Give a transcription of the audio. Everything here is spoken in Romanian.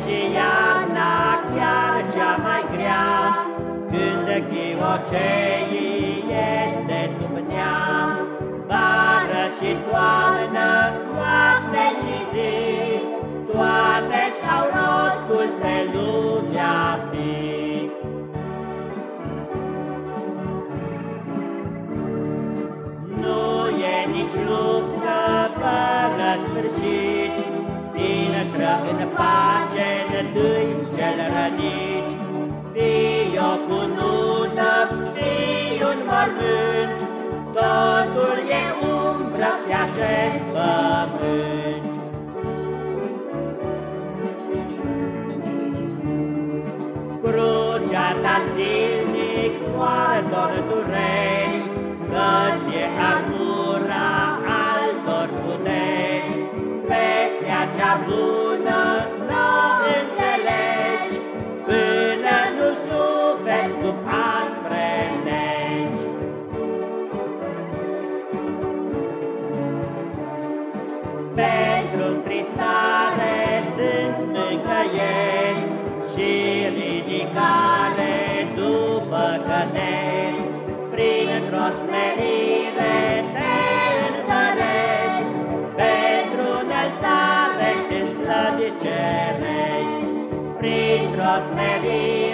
și iarna chiar cea mai grea, Când chioceii Intră în pace întâi cel rănit, Fii o cunună, fii un mormânt, Totul e umbră pe acest pământ. Crucea ta silnic doar dureri, Căci e armura altor puteri, Vestea cea bună nu înțelegi, Până nu suferi sub aspre legi. Pentru tristare sunt mângăieri Și ridicare după căderi, Printr-o smerire înălțare în slăvi cerești, Printr-o smerire